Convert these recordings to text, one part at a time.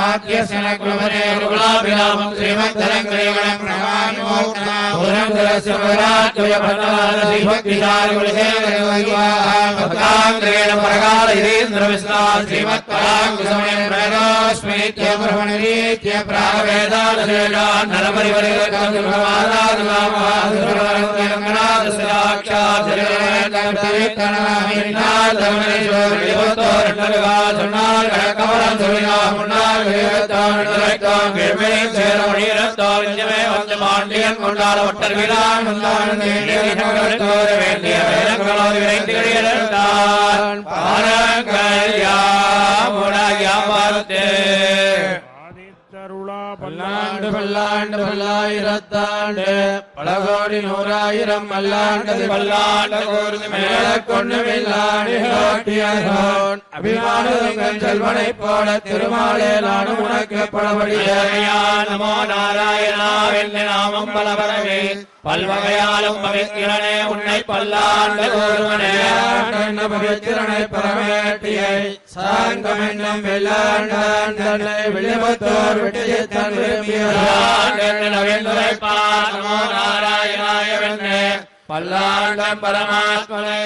वाक्यस्य न कुलमने गुलाभिरामं श्रीमन्तरं ग्रेवणं प्रमाणमोक्षाभुरन्तरस्य पराज्यभटालश्रीमद्विचारिगुलहेन्द्रेण परकालयेन्द्रविश्वा श्रीमत्पराङ्गुसमयं प्रयतोऽस्मीत्यब्रह्मणरीत्य प्रागवेदादशेषान्नरपरिपरिगतमादादुनामहादुराक्षाचरणेतनमामिन्नादमनेश्वरिभूतोरणगाधुनागणकवरधुरिनामुन्ना பாண்டியன் கொண்டாட ஒட்டர் விழான் விரைந்து பல்லாண்டு பல்லாண்டு பல்லாயிரத்தாண்டு பல கோடி நூறாயிரம் பல்லாண்டது பல்லாண்டு கூர்ந்து மேல கொண்டு வில்லாடி அபிமானங்கள் செல்வனை போல திருமாலே நானும் உனக்கு பலபடியே. நமோ நாராயணாவென்று நாமம் பலபரவே. பல்வகையாலும் பவித்திரனே உன்னை பல்லாண்டு கூறுவனே பவித்திரனை பரமேட்டியை சாங்கம் என்னும் வெள்ளாண்டான் தன்னை விழிமுத்தோர் விட்டு தன் நமோ நாராயணாய வென்று பல்லாண்டம் பரமாத்மனை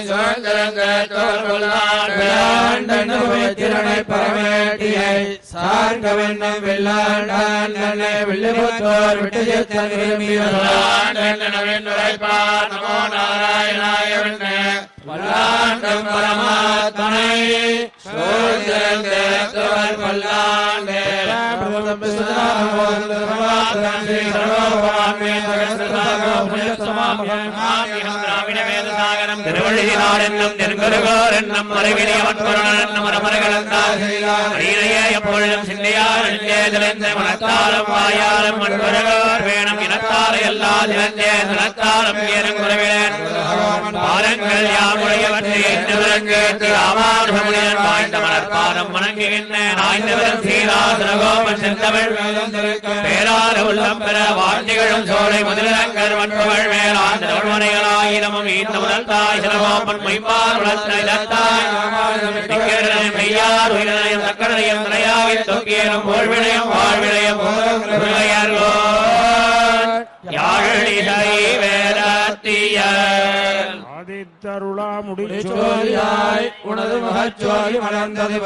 பவித்திரனை பரமேட்டியை சாங்கவென்னும் வெள்ளாண்டான் தன்னை விழிமுத்தோர் விட்டு தன் நமோ நாராயணாய வென்று பல்லாண்டம் பரமாத்மனை பல்லாண்டே திருவள்ளினாடென்னும் தென்கருகோர் என்னும் மறைவினியவன் எப்பொழுதும் சிந்தையார் நெஞ்சேதலென்ற மனத்தாலும் வாயாலும் மண்பருகோர் வேணும் எல்லா குறைவிலேன் யாமுடையவற்றை வாய்ந்த மலர்பாதம் வணங்குகின்ற நாய்ந்தவரும் சீராசனகோபன் செந்தமிழ் உள்ளம் பெற வாழ்த்திகளும் சோலை முதலங்கர் வன்பவள் மேலாந்த மனைகளாயிரமும் ஈந்த முதல் தாய் சிலகோபன் மைப்பார் இலத்தாய். மெய்யார் உயிரினையும் தக்கடையும் தலையாவில் தொக்கியலும் போழ்வினையும் வாழ்வினையும் யாழிசை வேலத்தியர் ஆதித்தருளா முடிச்சோதியாய் சோதியாய் உனது முகச்சோதி மலர்ந்தது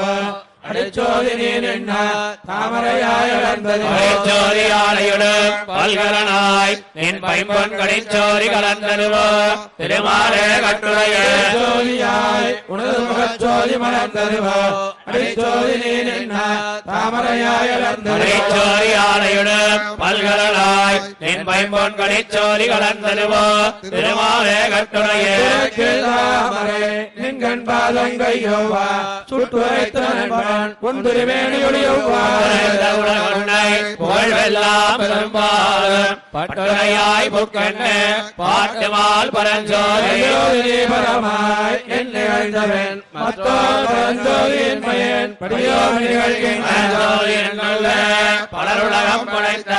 அடிச்சோதி நீர் என்ன தாமரையாய் ஜோதியாலையுடு பல்கலனாய் நின் பைம்பொன் கடிச்சோரி கலந்தருவோ திருமாலே கட்டுரைய. ஜோதியாய் உனது முகச்சோதி மலர்ந்தது அடிச்சோதி நீர் என்ன தாமரையாய் ஜோதியாலையுடு பல்கலனாய் நின் பைம்பொன் கடிச்சோரி கலந்தருவோ திருமாலே கட்டுரைய. தாமரை நின்கண் பாதங்கையோவா சுட்டு வைத்த நண்பன் உன் திருவேணியொழியோவா புகழ்வெல்லாம் பெரும்பாலும். பட்டுரையாய் புக்கண்ணு பாட்டுமால் பரஞ்சோதி. பரமாய் என்னை அழிந்தவன் மத்தோர் பரஞ்சோதியின் மயன். படியோம் நிகழ்கின்ற பலருலகம் படைத்த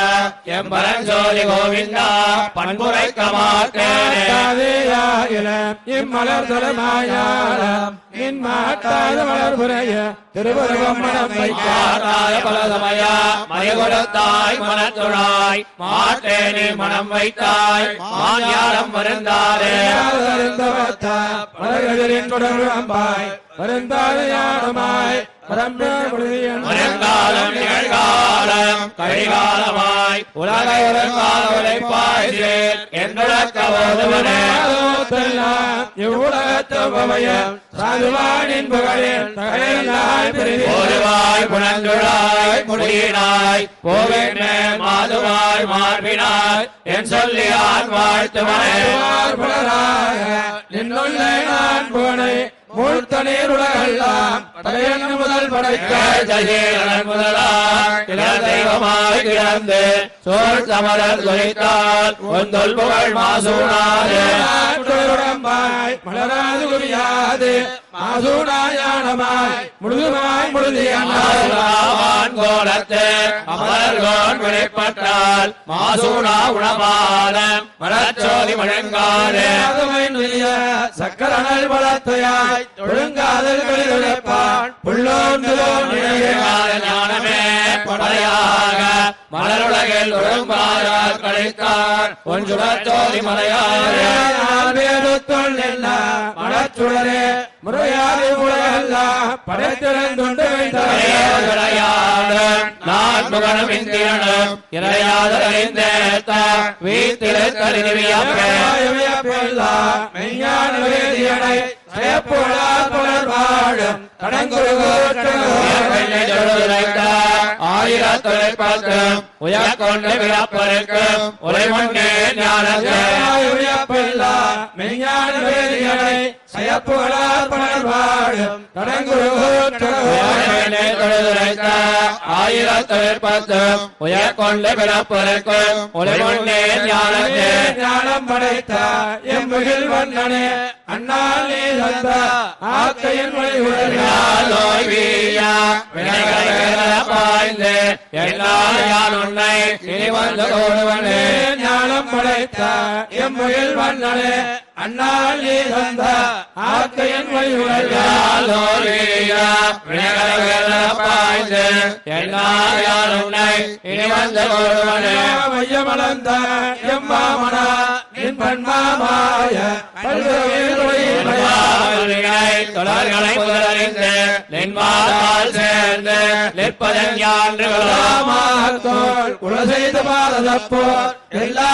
எம்பரஞ்சோதி கோவிந்தா பண்புரைக்க மாட்டேனே இம்மலர் தலமாயாலம் நின் மாட்டாத மலர் புரைய திருவருவம் மனம் வைக்காத பலதமயா? மயகுலத்தாய் மனத்துழாய். மாட்டேனே மனம் வைத்தாய். மாஞானம் வருந்தாரே. மலர்களின் தொடர்பாய் யானமாய் வருங்காலம் நிகழ்காலம் கழிகாலமாய் உலக வருங்கால உழைப்பாய் சாதுவானின் புகழில் தகையில்லாய் ஓடுவாய் புனந்துழாய் முடியினாய் போவேன் மாதுவாய் மார்பினாய் என் சொல்லியான் நின்னுள்ளே நான் போனை மூழ்த்த நீர் உலகெல்லாம் தலையன்னு முதல் படைக்க ஜெயேரன் முதலா போய் கிடந்து சோழ் சமரர் குறித்தால் ஒந்தொல் புகழ் மாசூனாரே. மலராது குவியாது. மாசூடாயானமாய் முழுதுமாய் மாசுனாவான் கோலத்து அமரர்கோன் வெளிப்பட்டால் மாசூனா உணபாலம் மலச்சோதி முழங்காரே சக்கரனல் வளத்தையாய் ஒழுங்காதல்களில் உழைப்பான் புள்ளோந்துலோன் ஞானமே படையாக மலருலகில் ஒழுங்காரால் கழித்தார் ஒன்றுடத்தோதி என்ன மனச்சுடரே முறையாதி உலகல்ல படைத்திறந்துண்டு விளையாடு நான் முகனும் இந்திரனும் இறையாதறிந்தேத்த வீத்திரு கருவியப்பே மெய்ஞான வேதியனை புலர்வாழும் ஆயிரத்தொழில் பத்தும் உயர்கொண்டு விழப்பருக்கும் உரைமொன்னே ஞானத்தே. செயப்புலா புலர்வாழும் ஆயிரத்தொழில் பத்தும் உயர்கொண்டு விழப்பருக்கும் உரைமொன்னே ஞானத்தே. ஞானம் படைத்த. எம்முகில் வண்ணனே அண்ணாலே தந்த ஆக்கையின் வழி பாய்ந்து எல்லாம் யான் உன்னை இனி வந்த ஒருவனே ஞானம் படைத்த எம்முகில் வண்ணனே அண்ணால் நீ தந்த ஆக்கையின் பாய்ந்து யான் உன்னை இனி வந்து கூடுவனே மையமளந்த எம்மாமனா நின் பன்மாமாய தொடர்களை முதலறிந்து நின்மாதால் சேர்ந்து நிற்பதன் யான்று தோல் குல செய்த பாரதப்போர் எல்லா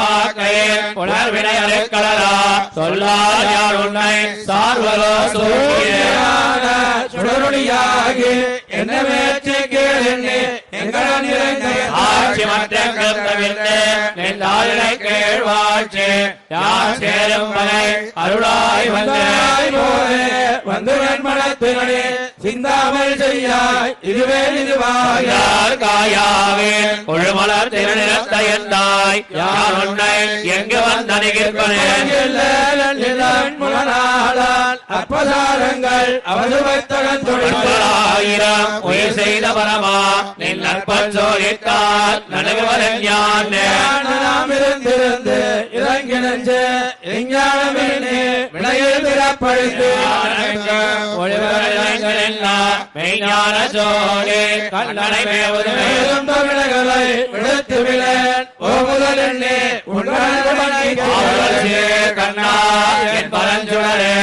சேனையும் இருநிலத்தவித்த புலர்வினை அழைக்கலா சொல்லார் யார் உன்னை சார்வலோ சூரிய சுடருடியாகி என்ன வேற்று கேளெண்ணே எங்கடன் ஆட்சி மற்றெங்கும் தவிர்த்து நின்றாளினை கேழ்வாட்சி யார் சேரும் வரை அருளாய் வந்து வந்து மனத்தினே சிந்தாமல் செய்யாய் இதுவே இதுவாக யார் காயாவே கொழுமலர் திருநிறத்தையந்தாய் யார் உன்னை எங்கு வந்தணிகிற்பனே அப்பசாரங்கள் அவது வைத்தகன் ஆயிரம் உயிர் செய்த பரமா நின் நற்பன் சோதித்தார். நடுவரன் யான் நாம் இருந்திருந்து இறங்கினஞ்சு எஞ்ஞானமே வினையில் பிறப்பழித்து. மெய்ஞான சோழே கண்ணனை மேவது மேலும் தமிழர்களை விடுத்து விழேன் ஓ முதல் எண்ணே ஆவலசே கண்ணா என் பரஞ்சுடரே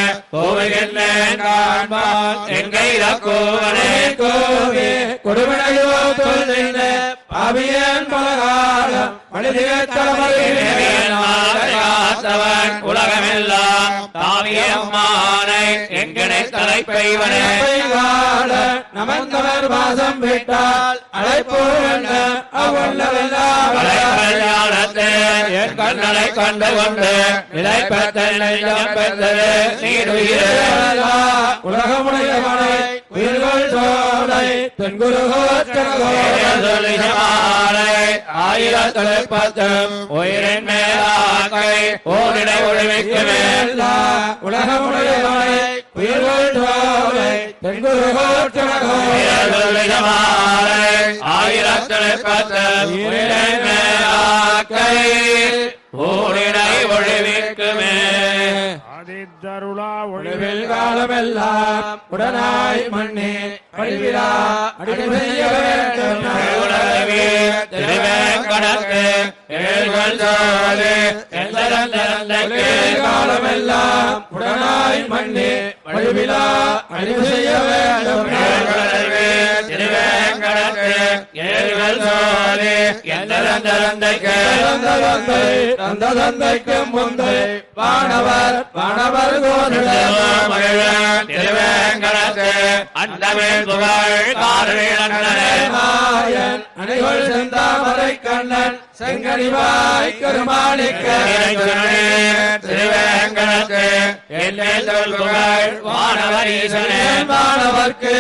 கோவுகின்றேன் காண்பான் எங்கை கோவனே கோவே. கொடுமனையோ பலகாலம் மனிதே காத்தவன் உலகமெல்லாம். தாவிய அம்மானை எங்கனை தலைப்பைவனே. நமந்தவர் வாசம் விட்டால் அழைப்போ கண்ணனை கண்டு கொண்டு இதை பெற்றம் பெற்றது. நீடுயிரே உலகமுடையவனை உயிர்கள் சோலை ஆயிரத்தொழில் பத்தும் உயிரின் மேலாக்கை ஓரிடை ஒழிவிக்குமே உலகமுடையவனை உயிர்கள் சோலை ஆயிரத்தொழில் பத்தும் உயிரின் மேலாக்கை ஓரிடை ஒழிவிக்குமே ஆதித்தருளா ஒளிவில் ஒளிவில் காலமெல்லாம் உடனாய் மண்ணே படிவிழா அடிமை செய்ய வேண்டும். உலகவே திருவேங்கடத்து ஏழ்கள் சோழே ஒளிவில் காலமெல்லாம் உடனாய் மண்ணே படிவிழா அடிமை செய்ய வேண்டும் சோதி எந்த தந்தைக்கு தந்தை தந்த தந்தைக்கு முந்தை. வானவர் வானவர் திருவேங்கடத்து. அண்டமேல் புகழ் மாயன் அணிகள் செந்தாமரை கண்ணன். செங்கனிவாய் கருமாணிக்க. திருவேங்கடத்து. என்னேல் புகழ் வானவரீசனே மாணவர்க்கு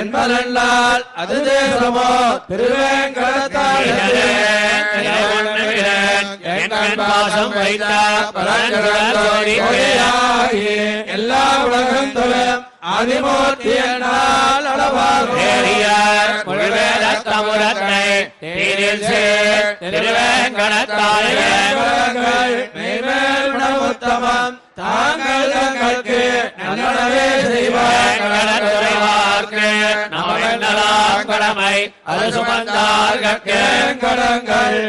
என்பதென்றால் அது தேசமோ? திருவேங்கடத்தாசம் பாசம் எல்லா உலகம் தொழும் ஆதிமூர்த்தி என்னால் அளவாகும் தமுரத்தை தேரில் சேர் திருவேங்கடத்தாலே உணவுத்தமம் தாங்கள் தங்களுக்கு நல்லனவே செய்வார் கடமை அது சுமந்தார்கட்கு வேங்கடங்கள்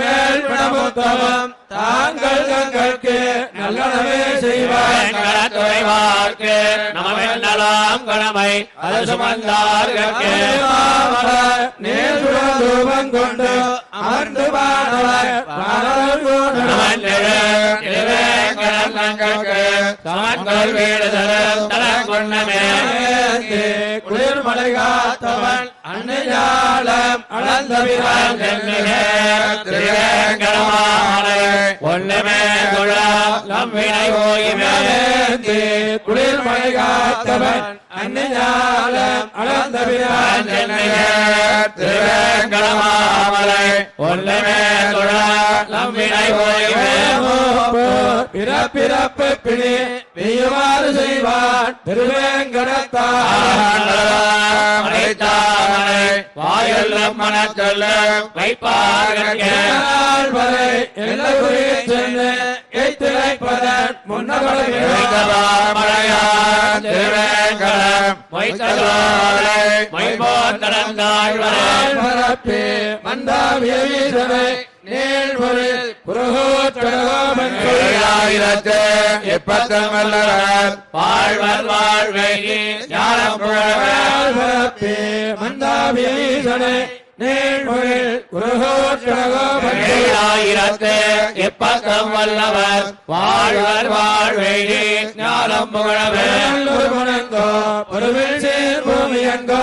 மேல் பிணமுத்தவம். தாங்கள் தங்களுக்கு நல்லனவே செய்வார். வேங்கடத்துறைவார்க்கு நமவென்னலாம் கடமை. அது சுமந்தார்கட்கு. நேர்வம் கொண்டு அமர்ந்து கொண்டு சமன்கள் வீடு தர கொண்டமே. குளிர்மலை காத்தவன் அன்னையாளம். அளந்த பிரான் ஒன்றுமே நம்பினை ஓய்வே குளிர்மலை காத்தவன். அன்னையாளம் அளந்த பிரான் திருவேங்கடமாமலை. ஒன்றுமே நம்பினை ஓய்வே பிறப்பிறப்பு பிடி பெய்யுமாறு செய்வான். திருவேங்கடத்தான் அழைத்தாமலை வாயுள்ள மனச்சொல்ல வைப்பார்கள் வரை என்ன குறித்து முன்னவர்கள் எய்திழைப்பதன் முன்னவளை பரப்பி மந்தாவிய வீரனை நீழ்மொழில் புரகோற்றகோமன் வாழ்வர் வாழ்வை ஞானம் புகழ்வர். பரப்பி மந்தாவிய ஏழாயிரத்து எப்பக்கம் வல்லவர் வாழ்வர் வாழ்வை ஞானம் ஒருவனங்கோ ஒருவில் சேர் பூமியங்கோ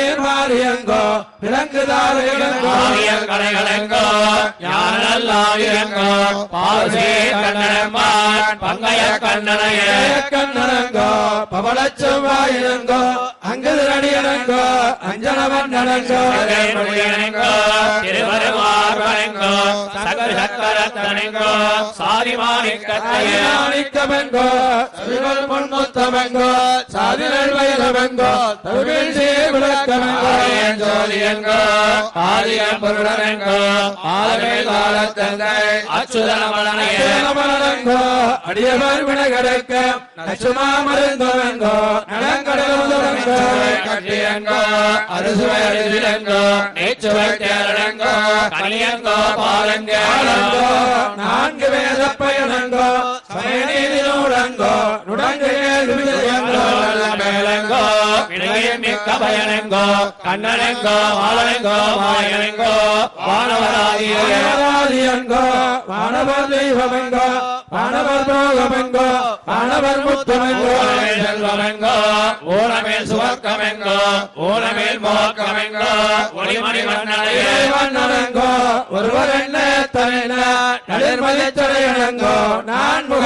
மேவிசீர் மாறியங்கோ ஆவியல் கலைகளெங்கோ ஞானல்லாவியங்கோ பாசே கண்ணனம்மான் பங்கைய கண்ணனையே. கண்ணனங்கோ பவளச்செவ்வாயினங்கோ அங்குதிரடியனங்கோ அஞ்சனவண்ணனங்கோ மொழியனெங்கோ திருவருமார்வனெங்கோ சகல சக்கரத்தனெங்கோ சாதிமாணிக்கத்தையே. மாணிக்கமெங்கோ சவிகள் பொன்முத்தமெங்கோ சாதிகள் வயலமெங்கோ தவிவில் சீர் விளக்கமெங்கோ ஜோதியங்கோ ஆதியம் பொருளனெங்கோ ஆலமே காலத்தந்தை அச்சுதனமலனையே மலரங்கோ அடியவர் வினகடக்க நச்சுமா மருந்தவங்கோ நடங்கடலுதவங்கோ கட்டியங்கோ அறுசுவை அடிதிலங்கோ நேச்சுவை தேரனங்கோ கனியங்கோ பாலங்கோ நான்கு வேத பயணங்கோ சமயநீதி நூலங்கோ நுடங்கு விதயங்கோ மேலங்கோ இணையின் மிக்க பயனங்கோ கண்ணனங்கோ மாலனங்கோ மாயனங்கோ வானவராதியே. வானவராதியங்கோ வானவர் தெய்வமெங்கோ வானவர் போகமெங்கோ வானவர் முத்தமெங்கோ செல்வமெங்கோ ஊனமேல் சுவர்க்கமெங்கோ ஊனமேல் மோக்கமெங்கோ ஒளிமணி மன்னனையே வண்ணனங்கோ ஒருவர் என்ன தனின நடுமதி துறையனங்கோ நான் முக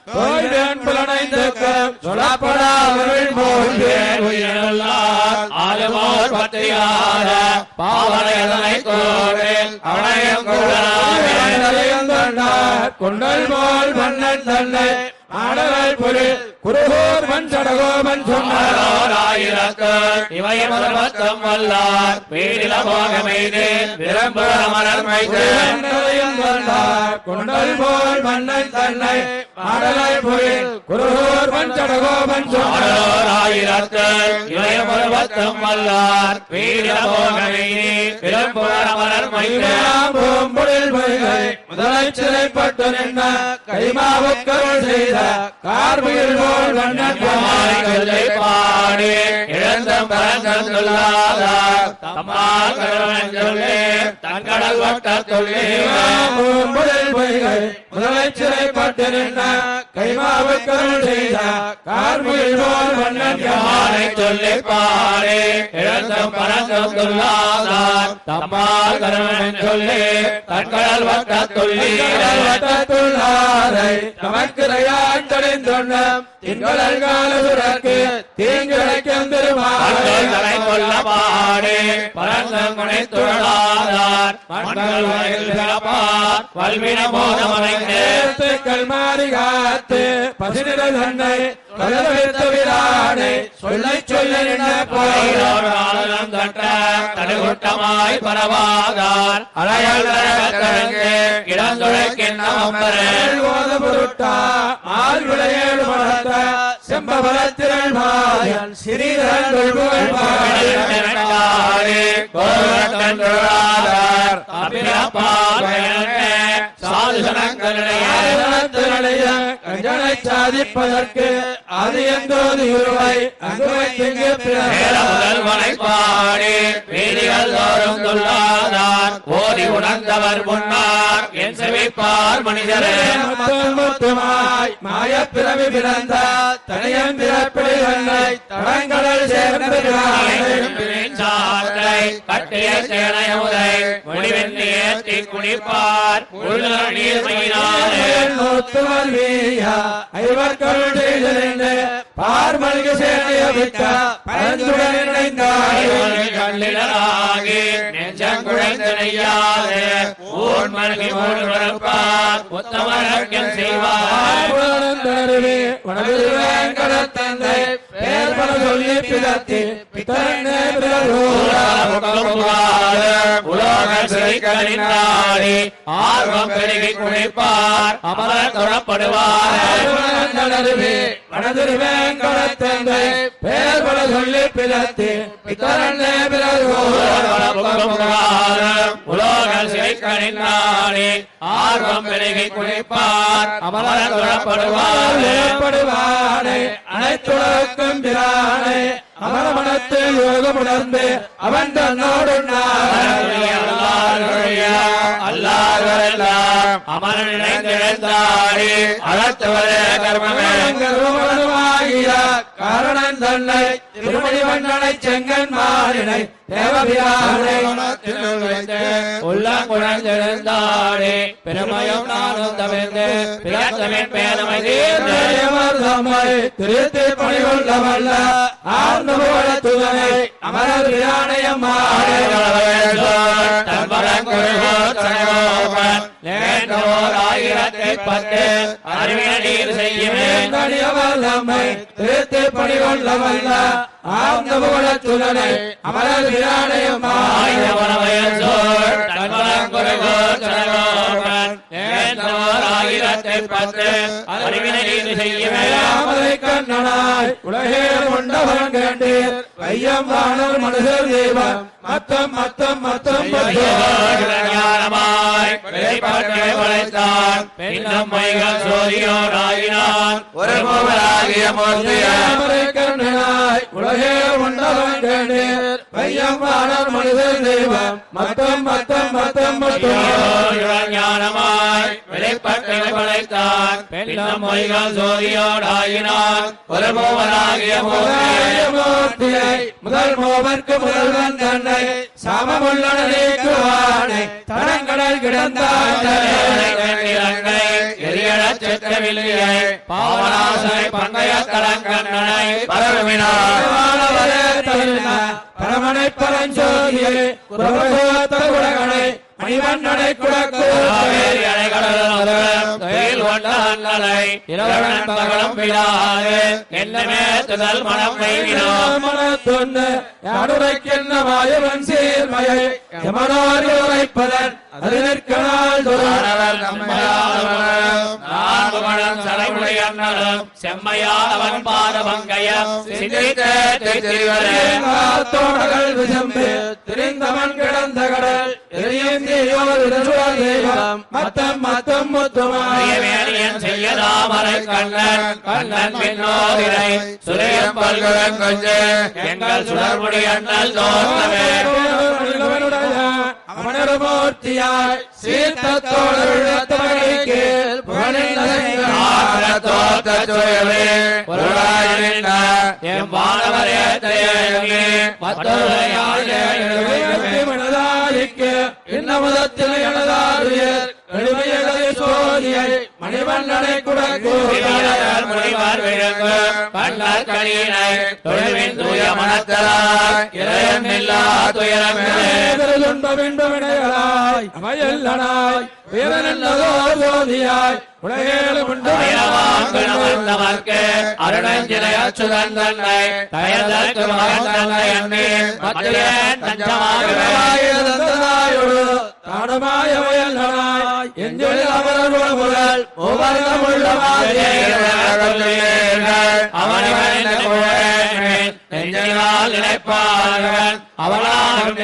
கோயிலன் புலனைந்துக்க போல்வேன் ஆலமோர் பத்தியார பாவனையதனை கோவில் அவனையும் கொண்டல் போல் மன்னன் தன்னை ஆடலாய் பொரு குருகோர் மண் சடகோபன் சொன்னார். இவையும் சர்வத்தம் வல்லார். வீடில போகமெய்து விரும்புற மலர் மைத்து கொண்டல் போல் மன்னன் தன்னை ஆடலாய் பொரு குருகோர் மண் சடகோபன் சொன்னார். ஆயிரக்கள் இவையும் சர்வத்தம் வல்லார். வீடில போகமெய்து விரும்புற மலர் மைத்து முதலை சிறைப்பட்டு நின்ற கைமாவுக்கருள் செய்த கார்முகில் போல் வண்ணன் சொல்லை பாடி இழந்த பரங்கள் சொல்லாதார் தம்மால் கருவன் சொல்லி தங்கடல் வட்ட சொல்லி பூம்பொழில் பொய்கை முதலை சிறைப்பட்டு நின்ற கைமாவுக்கருள் செய்த கார்முகில் போல் வண்ணன் யானை சொல்லி பாடி. இழந்த பரங்கள் சொல்லாதார். தம்மால் கருவன் சொல்லி தங்கடல் வட்ட சொல்லி வட்டத்துள்ளாரை நமக்கு தடைந்தொன்ன திங்களல் காலசுரக்கு தீங்கிழைக்கும் தலை கொல்ல திருமாலை பாடி பரந்தங்குனை துழலாதார். மண்கள் வயல் சிறப்பார். வல்வின போதமனைந்தே சேர்த்துக்கள் மாறி காத்து பசிநிற தன்னை சொல்லை சொல்ல பரவாதார். அலையல் தரகத்தரங்கு இளந்துழைக்கின்ற கஞ்சனை சாதிப்பதற்கு அது எந்தோது இருவாய் அங்கு வைத்திங்கு பிறந்த பாடி வீதிகள் தோறும் துள்ளாதார் ஓதி உணர்ந்தவர் முன்னார் என் செவிப்பார் மனிதரே. மொத்தம் மொத்தமாய் மாயப் பிறவி பிறந்த தனியன் பிறப்பிடி தன்னை தடங்கடல் சேர்ந்த பிரானை சாற்றை கட்டிய சேனையுதை ஏற்றி குளிப்பார் உள்ள நீர்மையினாரே நோத்துவர் பரந்துடன் இணைந்தார்கள் கண்ணிலாகி நெஞ்சம் குழைந்தனையாது ஊர் மனகி செய்வார் தருவே உனது வேங்கடத்தந்தை பேர் சொல்லி பிதத்தி பித்தரன்னே பிறகோரா உலோக சிறைகளினாடி ஆர்வம் பெருகி குளிப்பார். அமரர் தொழப்படுவார். நடுவே வனதிரு வேங்கடத்தந்தை பேர் பல சொல்லி பிதத்தி பித்தரன்னே பிறகோரா உலோக சிறைகளினாடி ஆர்வம் பெருகி குளிப்பார். அமரர் அனைத்துலகம் பிரானை. அமரமனத்தில் யோகமுணர்ந்து அவன் தன்னோடு அல்லாதவரெல்லாம் அமரன் நினைந்திருந்தாரே அழத்தவரே கர்மமே. கர்வமனுமாகிய காரணன் தன்னை திருமணி வண்ணனை செங்கன் மாறினை தேவபிரானை உள்ளம் குழந்திருந்தாரே. பெருமையும் நானும் தவிர்ந்து திருத்தி ஆர்ந்த துதனை அமரர் பிரானையம் ஆயிரத்தை பத்து அறிவியல் நீர் செய்யுமே வேண்டடியவர் நம்மை திருத்தி வல்ல ஆர்ந்த துதனை அமரர் பிரானையம் ஆயிரத்தை பத்து அறிவினை நீர் கண்ணனாய் உலகே கொண்டவன் தேர் ஐயம் வானல் மனுஷர் தேவம் மத்தம் மத்தம் மத்தம் ஞானமாய் வெளிப்பட்டு படைத்தான் பின்னம் மைகள் சோதியோடாயினான் ஒரு மூவராகிய மூர்த்தியாய் கண்ணனாய் உலகே கொண்டவன் கண்டீர் வையம் வானல் மனுஷர் தெய்வம். மத்தம் மத்தம் மத்தம் மத்தம் ஞானமாய் வெளிப்பட்டு படைத்தான் பின்னம் மொழிகள் சோதியோடாயினான் ஒரு மூவனாகிய மூர்த்தியை மூர்த்தியை முதல் மூவர்க்கு முதல்வன் தன்னை சமமுள்ள நீக்குவானை தடங்கடல் கிடந்தாய் எரியழச் செத்தவில்லையை பாவனாசனை பங்கைய தலங்கண்ணனை பரவினார். பரமனை பரஞ்சோதியை பிரபோத்த குடகனை மணிவண்ணனை குடக்கூட அண்ணலை இரவணன் பகலும் விழாது என்னமே துதல் மனம் வைகினோம் மனத்தொன்னு யாருரைக்கென்ன மாயவன் சீர்மையை எமனோர் உரைப்பதன் அது நிற்கனால் மாணவர் நம்மையாளவனும் நான்கு மணம் சடைமுடி அண்ணலும் செம்மையாளவன் பாத பங்கயம் சிந்தித்த திரிவரே. தோடகள் விசம்பு திரிந்தவன் கிடந்த கடல் எரியும் தீயோர் தெய்வம் மத்தம் மத்தம் முத்துமாய் செய்ய தாமரை கண்ணன் கண்ணன் பின்னோதிரை சுரையம் பல்குடன் கொஞ்சு எங்கள் சுடர்முடி அண்ணல் தோற்றமே அமனருமூர்த்தியாய் சீர்த்தத்தோடு இன்னமுதத்தில் எனதாருயர் எளிமையதை சோதியை மணிவண்ணனை குடக்கு முனிவர் விழுங்கு கண்ணர் கணியினை தொழிலின் தூய மனத்தலாய் இளையம் இல்லா துயரமில்லை துன்பமின்பவினைகளாய் அமையல்லனாய் வீரனல்லதோ ஜோதியாய் உலகேலும் உண்டு வந்தவர்க்கு அருணஞ்சிலை அச்சுதன் தன்னை தயதற்கு மகன் தன்னை அன்னே மத்தியன் தஞ்சமாக தானமாய வயல்லனாய் எஞ்சொலி அமரர் முதல் உபர்ணமுள்ள நெஞ்சினால் நினைப்பார்கள். அவளாகும்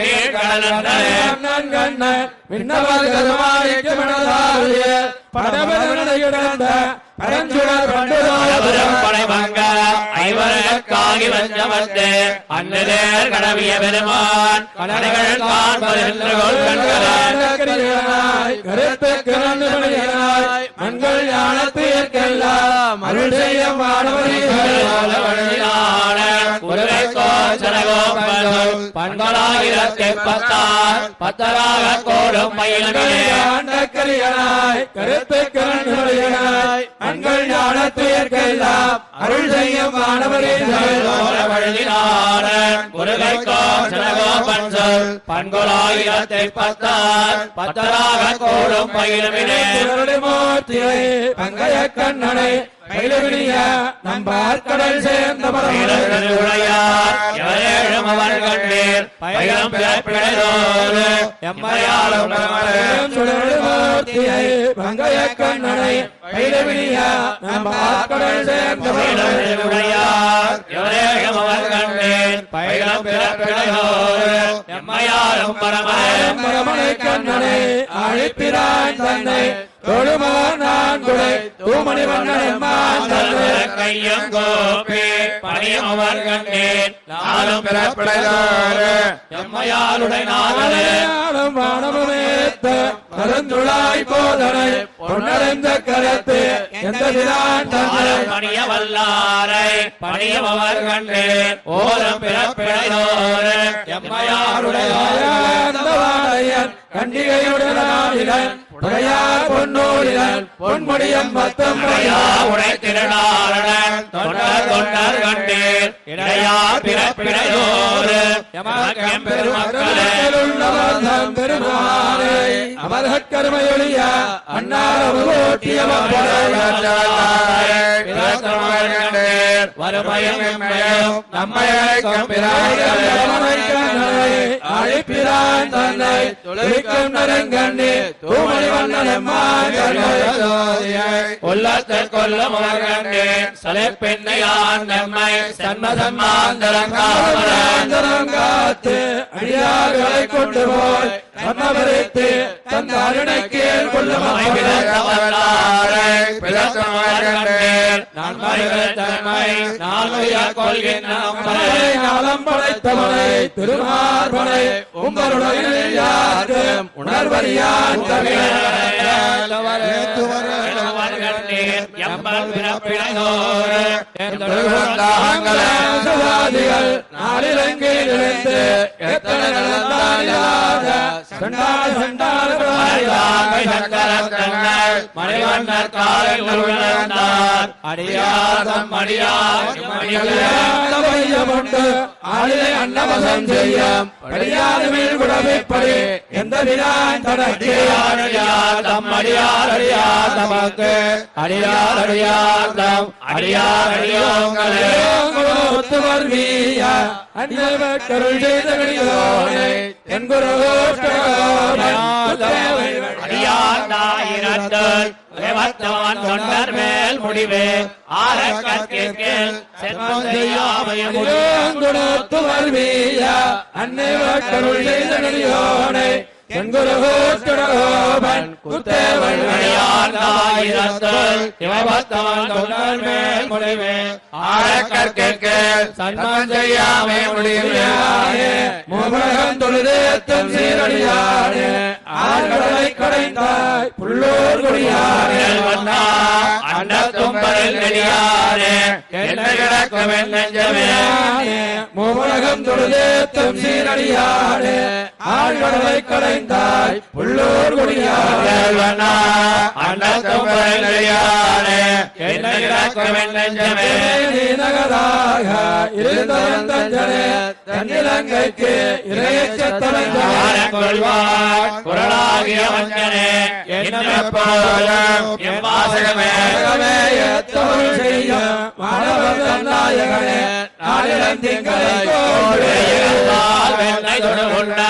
நீர்கடல் கண்ணன் விண்ணவர் கருமாய்க்கு பரஞ்சுடர் படைமங்க அன்னதேர் கடவிய பெருமான் கடைகள் காண்பதென்று கொள்கண்களே கருத்து மண்கள் ஞானத்திற்கெல்லாம் அருள் செய்ய பத்தார் பத்தராக கோடும் மயிலமே கரியனாய் கருத்து மண்கள் ஞானத்திற்கெல்லாம் அருள் செய்ய மாணவரே பண்பலாயிரத்தி பத்தார் பத்தராக கோடும் மயிலமினே பங்கைய கண்ணனை பயிலவிடிய நம்பார் கடல் சேர்ந்த அவர் கண்டீர் பயிலும் பிறப்பிடதோடு எம்மையாலும் மூர்த்தியை பங்கைய கண்ணனை பயிலவிடிய நம்பார் கடல் சேர்ந்த அவர் கண்டீர் பயிலும் பிறப்பிடதோடு எம்மையாலும் பரமன் கண்ணனை அழைப்பிரான் தன்னை தொழுமகன் நான் குடை தூமணி தன்னை கையும் கோப்பி பணியும் அவர் கண்டேன். நாளும் பிறப்பிடதோடு எம்மையாளுடைய வானமேத்த கருந்துளாய் போதனை பொன்னடைந்த கரத்து எந்த பணிய வல்லாரை பணியும் அவர் கண்டேன். ஓரம் பிறப்பிடதோடு எம்மையாளுடைய வாழையன் கண்டிகையுடன் no பொன்முடியம் மத்தம் உடை திருநாளன் தொண்டர் தொண்டர் கண்டேன் இடையா பிறப்பிடையோடு எமக்கம் பெருமக்களே. உள்ளவர்தம் பெருமானை அமர்கருமையொழிய அன்னார் வறுமையும் நம்மை அழைப்பிரான் தன்னை தொழிற்கும் நரங்கண்ணி தூமணி வண்ணன் உள்ளத்தில் கொல்லும் அவர் கண்டேன் சலைப்பெண்ணையான் நம்மை சன்மதன்மாந்தரங்காமரன் காத்து அடியார்களை கொண்டு போய் தந்த படைத்தவனை திருமார்பனை உங்களுடைய உணர்வறியான் தவிர கண்ணீர் எம்பல் பிறப்பிழையோர் சவாதிகள் நாளிலங்கை நிலைத்து எத்தனை சண்டால சண்டால மணிவண்ணர் காலில் அடியாதம் அடியார் ஆளிலை அன்னவசம் குடமைப்படி எந்த அடியார் அடியார் தமக்கு அடியார் அடியார் அடியோங்களே வீய அன்னவர் கருள் செய்த என் குரு தொண்டர் மேல் முடிவு ஆரக்கற்கேல் செல்வம் செய்யாமைய முடிவு குணத்துவர் வீய அன்னவர் கருள் குத்தேவன் அடியாண்டாயிரத்தல் தேவத்தவன் தொண்டர் மேல் முடிவு தொழுதேத்தம் ஆண்களை கடைந்தாய் அண்டத்தும்பரில் நெடியாரே என்ன கிடக்கும் என் நெஞ்சமே தொழுதேத்தம் ஆண்களை என்ன நெஞ்சமே. நகராக இருந்தவன் தஞ்சனே தன்னிலங்கைக்கு குரலாகிய செய்ய மாணவர் நாளிடம் திங்களை உடையால் வெண்ணை தொடுகொண்ட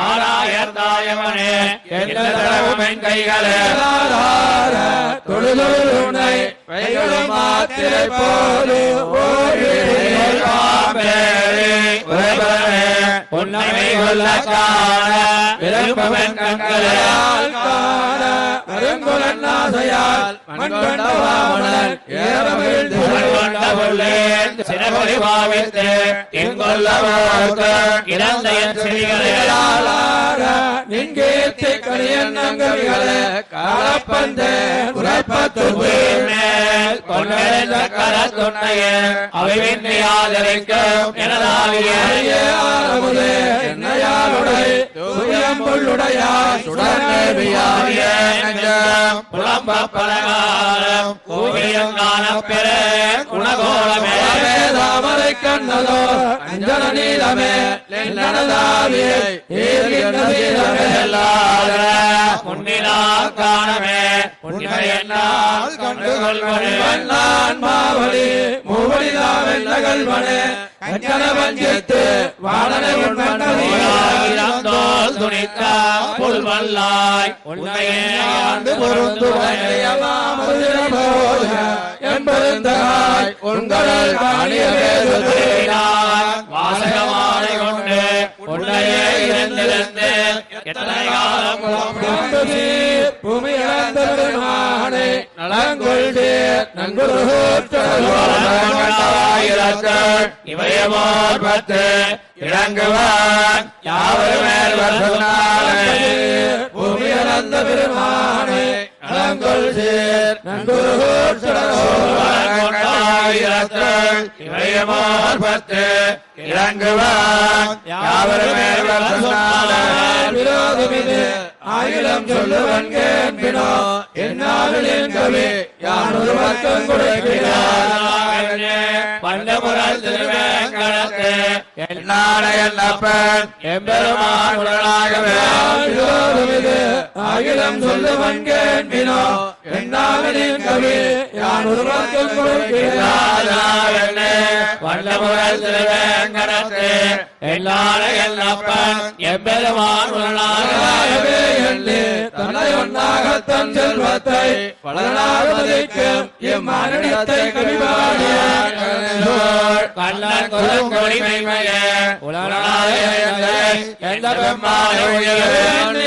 ஆராயர் தாயவனே என்ன தடவும் என் கைகளே தொழுதுனை கைகளும் மாத்திரை போது உன்னை கொல்ல காண விரும்பவன் கண்களே. காண வருங்குலன் ஆசையால் மண்கொண்ட வாமனன் ஏறமிழ்ந்து. கொண்ட கொள்ளேன் சிறகொலி பாவித்து எங்கொல்லவார்க்கு இறந்த என் சிறிகளே. நின்கேத்தி கணியன் நங்கவிகளே உரைப்பத்து மேல் கொண்டெழுந்த கரத்துண்ணையே அவைவின்றி ஆதரிக்கும் எனதாவியே ஆரமுதே என்னையாளுடை தூயம் பொள்ளுடையார் சுடர்நேவியாரியே புலம்ப பலகாலம் கூவியம் காணப்பெற குணகோளமே. தாமரை கண்ணதோ அஞ்சன நீலமே நனதாவியை ஏறுகின்ற வீரமே முன்னிலா காணமே உன்னை என்னால் கண்டு கொள்வனே நான் மாவழி கஞ்சன வாழனை உன்னையே ஆண்டு என்பருந்தாய் உங்கள் உன்னையே இறந்திருந்து எத்தனை காலம் பூமி இழந்த பெருமானே நலங்கொள்டே நன்குரு இவையமோர் பத்து இறங்குவான். யாவர் மேல் வருநாளே பூமி இழந்த பெருமானே நலங்கொள் சேர். நன்குரு இவையமோர் பத்து இறங்குவான். விரோதமிது. அகிலம் சொல்லுவன் கேட்பினோ என்னாலும் கவி யான் ஒரு பக்கம் கொடுக்கிறார் பண்டபுரல் திருவேங்கடத்து என்னாடையப்பன் எம்பெருமான் உடலாகவே. விரோதமிது ஆயிரம் சொல்லுவன் கேட்பினோ என்னாலும் கவி யான் ஒரு பக்கம் கொடுக்கிறார் வல்லபுரல் திருவேங்கடத்து என்னாடையப்பன் எம்பெருமான் உடலாகவே. எண்ணி தன்னை ஒன்றாகத்தன் செல்வத்தை பலனாக மதிக்கும் இம்மானிடத்தை கவிபாடிய கண்ணன் குலங்கொடி மைமையே உலகநாய எந்த பெம்மானை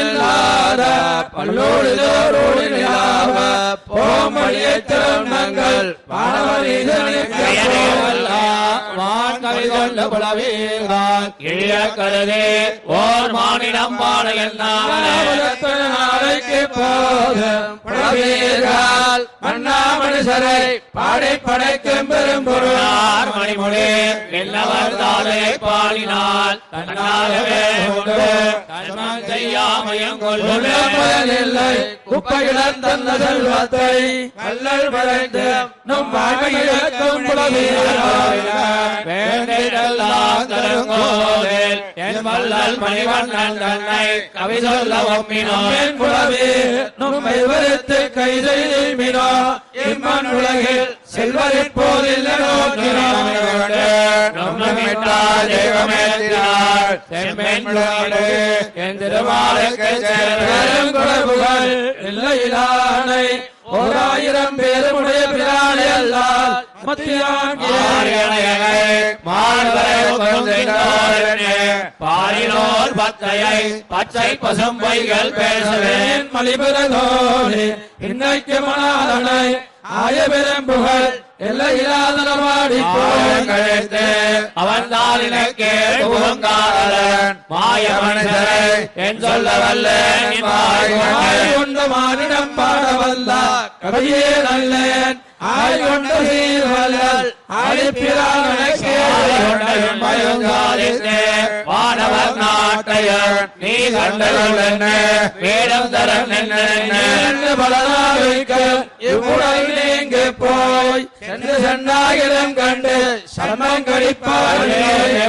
இல்லாத பல்லோடு தோரோடு நிலாவ பானவரீதனுக்கு வான் கவி கொண்டு புலவீர்கள் இழிய கருதே ஓர் மானிடம் பாட நாளைக்கு போதும் புலவீர்கள் மனுஷரை பாடி படைக்கும் பெரும் பொருளார் மணிமொழி வெல்லவர் தாளை பாடினால் தன்னாகவே உண்டு. செய்யாமையும் குப்பையிடம் தந்த செல்வத்தை கல்லல் வளைந்து நம் வாழ்வையிழக்கும் புலவீர்கள் வேண்டிடெல்லாம் தருங்கோதில் என் வல்லல் மணிவண்ணன் தன்னை கவி சொல்ல ஒப்பினோம் என் புலவே நம்மை வெறுத்து கை செய்மினோ இம்மன் உலகில் குறைவுகள் இல்லையிலானை ஓராயிரம் பேருமுடைய பிராணி அல்லால் பாரினோர் பத்தையை பச்சை பசும்பைகள் பேசுவேன் மலிபுரதோடு இன்னைக்கு மணாதனை ஆய பெரும்புகள் எல்லையிலாதனவாடி கழித்து அவன் தான் புகங்காரன் மாய மனுஷரை என் சொல்ல வல்ல கொண்ட மானிடம் கவியே நல்லேன். ஆய் கொண்ட வானவர் நாட்டையர் நீ கண்டகள் என்ன? வேடம் தரன் என்ன பலனாவிக்க இவ்வுடல் நீங்க போய்? சென்று சென்றாயிரம் கண்டு சர்மம் கழிப்பார்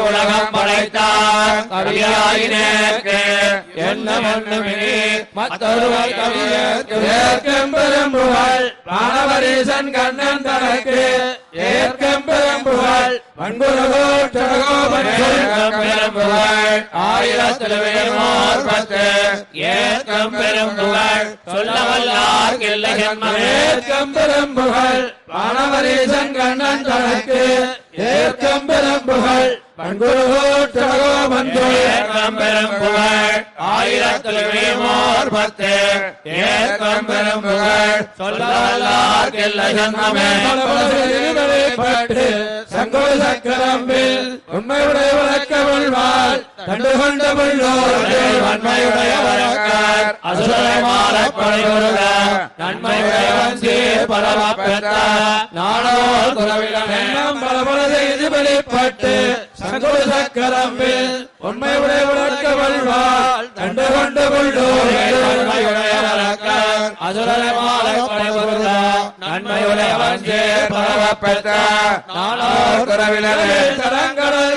உலகம் படைத்தார். கவியாயினேற்கு என்ன மண்ணுமே மற்றொருவர் கவியேற்கு. ஏற்கும் பெரும்புகள் மாணவரீசன் கண்ணன் தனக்கு ஏற்கும் பெரும்புகள் வன்புறகோட்டகோபன் ஏற்கம் பெரும்புகள் பத்து ஏற்கம் பெரும் புகழ் சொல்ல வல்லார் இல்லை ஜன்மமே ஏற்கும் பெரும்புகள் வானவரீசன் கண்ணன் தனக்கு ஏற்கும் பெரும்புகள் வன்புறகோட்டகோபன் ஏற்கம் பெரும் புகழ் ஆயிரத்தில் வேமோர் பத்து ஏற்கம் பெரும் புகழ். சொல்ல வல்லார் இல்லை ஜன்மமே. பட்டு சங்கோ சக்கரம்பில் உண்மையுடைய வழக்க வாழ்வாள் கண்டுகொண்ட வன்மையுடைய வழக்கார் அசுரை மாறப் படைகொடுக நன்மையுடையவன் சீர் பரவ பெற்ற குலவிடம் எண்ணம் பல பல செய்து வெளிப்பட்டு. சங்கோ சக்கரம்பில் உண்மையுடைய வழக்க வாழ்வாள் கண்டுகொண்ட நன்மையுடைய வழக்கார் அசுரை மாறப் தரங்கடல்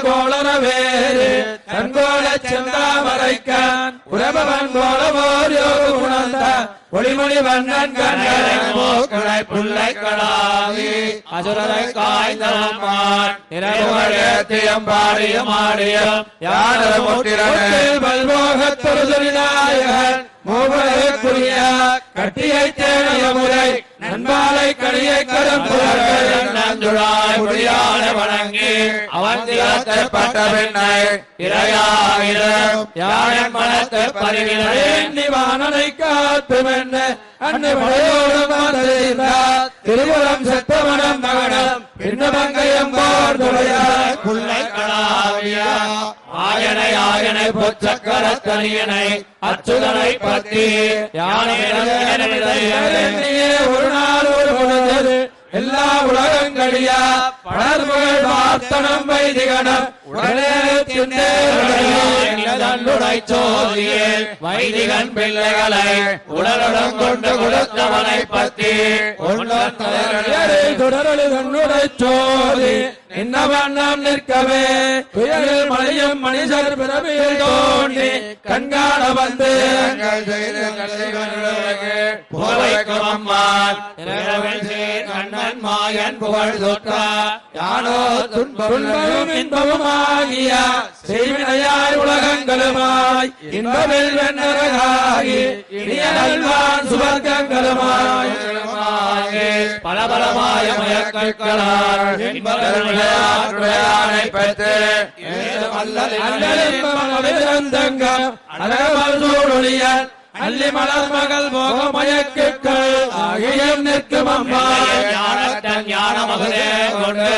கண்கோல செந்தாமரைக்கான் உறவன் கோலமோர் யோக உணர்ந்த ஒளிமொழி வண்ணன் கண்களை மூக்களை புல்லை கடாவி அசுரரை காய்ந்தமான் நிறைவுடையத்தியம் பாடியும் ஆடியும் யாரும் முத்திரனே? பல்மோகத்தொருநாயகன் கட்டியை தேடிய முறை நண்பாலை கடியை கரும்புகள் நஞ்சுழாய் முடியான வணங்கி அவன் பட்ட பெண்ணை இரையாயிரம் யாழன் மனத்து பரிவினேன் நிவானனை காத்தும் என்ன திருபுரம் செத்தவனம் மகனம் பின்னமங்கயம் ஆயனை ஆயனை பொச்சக்கரத்தனியனை அச்சுதனை பத்தி யானை ஒரு நாள் ஒரு பொழுது எல்லா உலகங்களியா பலர்புகள் பார்த்தனம் வைதிகனம். உடனே தன்னுடை சோதியில் வைதிகன் பிள்ளைகளை உடலுடன் கொண்டு கொடுத்தவனை பத்தி தொடரலி தன்னுடை சோதி. என்னவன் நாம் நிற்கவே? புயலில் மழையும் மனிதர் பிறவியில் தோண்டி கண்காண வந்து கண்ணன் மாயன் புகழ் தொற்றா யானோ துன்பமும் இன்பமுமாகிய செய்வினையாய் உலகங்களுமாய் இன்பமில் வெண்ணரகாகி இனிய நல்வான் சுவர்க்கங்களுமாய் பல பலமாய மயக்கற்களால் இன்பத்தை பெற்று அழகமல் அல்லி மலர் மகள் போக மயக்குக்கள் ஆகியம் நிற்கும் அம்மா ஞானத்தன் ஞான மகனே கொண்டு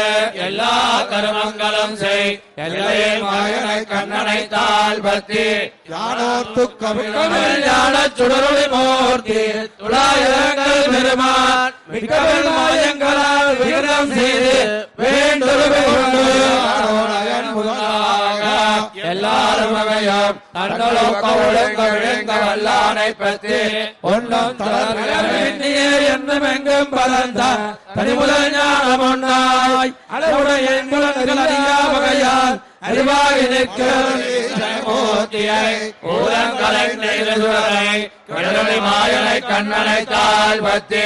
எல்லா கருமங்களும் செய். எல்லையே மாயனை கண்ணனை தாழ்பத்தி. யானோர்த்து தமிழ் கவிழ் ஞான சுடரொளி மூர்த்தி துளாயிரங்கள் பெருமான் மிக்கவல் மாயங்களால் விகிதம் செய்து வேண்டுருவை கொண்டு முதலாக எல்லாரும் அவையும். தன்னலோக்க ஒழுங்க வல்லானை பற்றி. ஒன்றும் என்னும் எங்கும் பலந்த தனிமுதல் ஞானம் ஒன்றாய். அளவுடைய எண்குலங்கள் அறியா வகையால் அறிவாகி நிற்கும். மூர்த்தியை ஊரங்களை நெய்துரை கடலொளி மாயனை கண்ணனை தாழ்வத்தி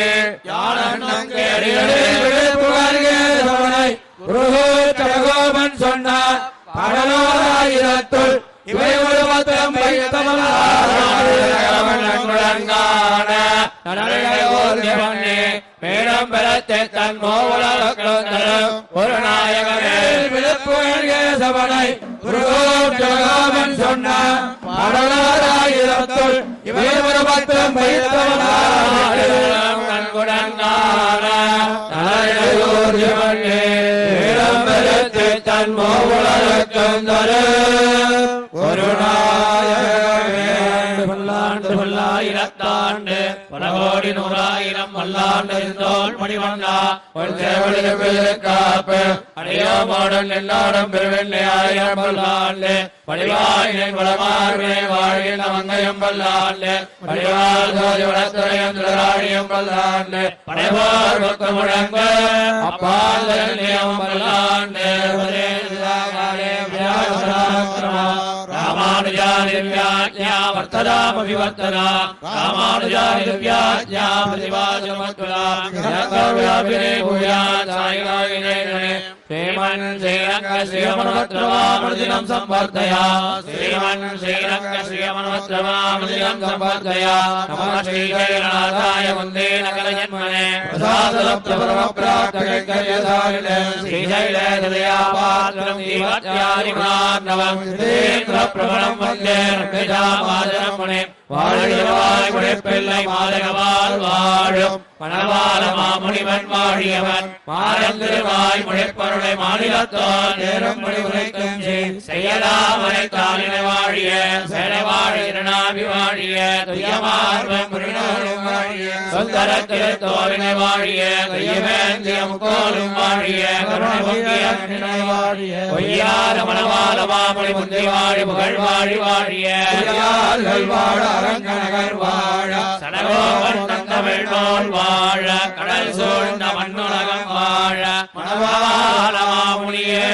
யானன்னம் புருகோபன் சொன்னார் படலோராயிரத்துள் மேடம் பெறத்தை தன் மோவலக்கும் தரும் ஒரு நாயகமே சவனை புருகோபன் சொன்னார் படலோராயிரத்துள் இவை ஒரு மதம் தரும் பல்லாண்டு பல்லாயிரத்தாண்டு பல கோடி நூறாயிரம் பல்லாண்டு இருந்தோல் மணிவண்ணா. ஒரு சேவலுக்கு காப்பு அடியோமோடன் எல்லாரும் பெருவெண்ணை ஆயிரம் பல்லாண்டு பழிவாயினை பலமார்மே வாழ்கின்ற மங்கையும் பல்லாண்டு படிவாள் சோதி வளத்துறையும் துளராழியும் பல்லாண்டு படைவார் பக்க முழங்க அப்பால் பல்லாண்டு ராமானுஜாதிவ்யாஜ்ஞா வர்த்ததாமவிவர்த்தனா ராமானுஜாதிவ்யாஜ்ஞா பிரதிவாசமத்வலா யக்கவ்யாபினே பூயாத் சாயிலாகினே நனே ஸ்ரீமன் ஸ்ரீரங்க ஸ்ரீமன்வத்ரவாமிருதினம் சம்பர்த்தயா ஸ்ரீமன் ஸ்ரீரங்க ஸ்ரீமன்வத்ரவாமிருதினம் சம்பர்த்தயா நம ஸ்ரீகைரநாதாய வந்தே நகர ஜன்மனே பிரசாதலப்த பரமப்ராப்தகைக்கரியசாரிணே ஸ்ரீசைலேதயா பாத்திரம் ஜீவத்யாரிமார்ணவம் தேந்திர பிரபலம் வந்தே ரங்கஜாமாதரமணே வாழ்கிறவாய் உழைப்பில்லை மாதகவால் வாழும். மணவாள மாமுனிவன் வாழியவன். மாறந்திருவாய் முழைப்பருளை மாநிலத்தால் நேரம் மொழி உரைக்கும் செய்யலாமலை காலினை வாழிய செலை வாழினாவி வாழிய துயமார்வம் வாழிய. சுந்தரத்தில் தோவினை வாழிய கையமேந்திய முக்கோலும் வாழிய. கருணை வாழிய பொய்யார மணவாள மாமுனி முந்தி வாழிய. புகழ் வாழி வாழிய வாழ அரங்கநகர் வாழ. சடகோவன் தந்தமிழ் நோல் வாழ. கடல் சூழ்ந்த மண்ணுலகம் வாழ. மணவாள மாமுனியே.